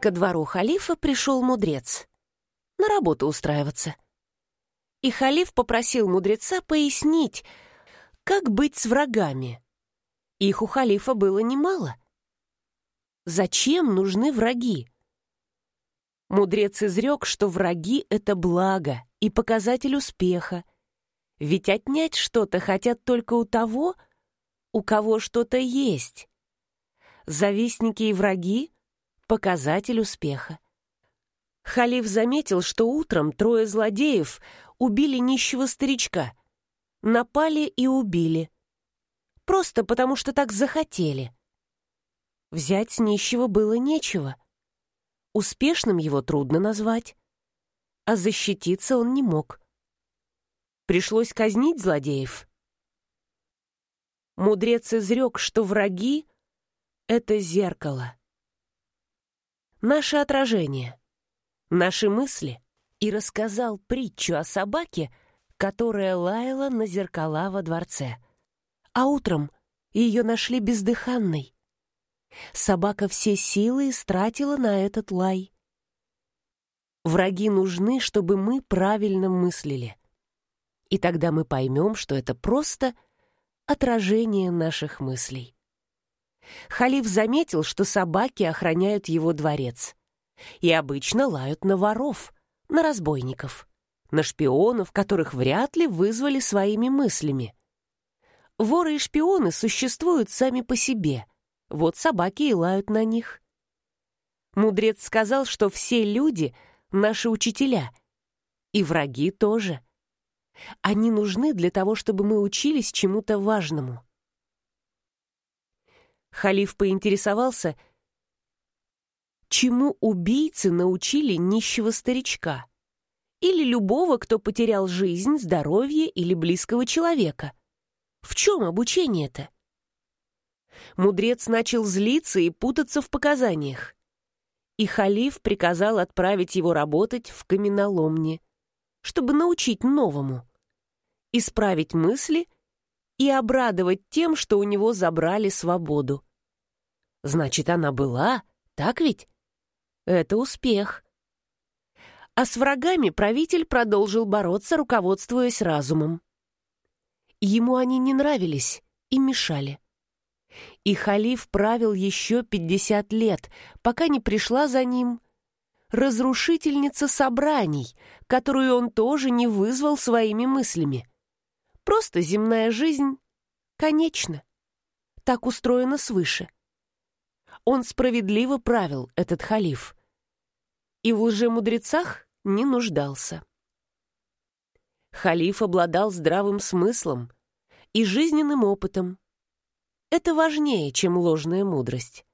Ко двору халифа пришел мудрец. На работу устраиваться. И халиф попросил мудреца пояснить, как быть с врагами. Их у халифа было немало. Зачем нужны враги? Мудрец изрек, что враги — это благо и показатель успеха. Ведь отнять что-то хотят только у того, у кого что-то есть. Завистники и враги — показатель успеха. Халиф заметил, что утром трое злодеев убили нищего старичка. Напали и убили. Просто потому, что так захотели. Взять с нищего было нечего — Успешным его трудно назвать, а защититься он не мог. Пришлось казнить злодеев. Мудрец изрек, что враги — это зеркало. Наше отражение, наши мысли, и рассказал притчу о собаке, которая лаяла на зеркала во дворце. А утром ее нашли бездыханной. Собака все силы истратила на этот лай. Враги нужны, чтобы мы правильно мыслили. И тогда мы поймем, что это просто отражение наших мыслей. Халиф заметил, что собаки охраняют его дворец. И обычно лают на воров, на разбойников, на шпионов, которых вряд ли вызвали своими мыслями. Воры и шпионы существуют сами по себе — вот собаки и лают на них. Мудрец сказал, что все люди — наши учителя. И враги тоже. Они нужны для того, чтобы мы учились чему-то важному. Халиф поинтересовался, чему убийцы научили нищего старичка или любого, кто потерял жизнь, здоровье или близкого человека. В чем обучение-то? мудрец начал злиться и путаться в показаниях. И халиф приказал отправить его работать в каменоломне, чтобы научить новому, исправить мысли и обрадовать тем, что у него забрали свободу. Значит, она была, так ведь? Это успех. А с врагами правитель продолжил бороться, руководствуясь разумом. Ему они не нравились и мешали. И халиф правил еще пятьдесят лет, пока не пришла за ним разрушительница собраний, которую он тоже не вызвал своими мыслями. Просто земная жизнь конечна. Так устроена свыше. Он справедливо правил, этот халиф. И в лжемудрецах не нуждался. Халиф обладал здравым смыслом и жизненным опытом, это важнее, чем ложная мудрость.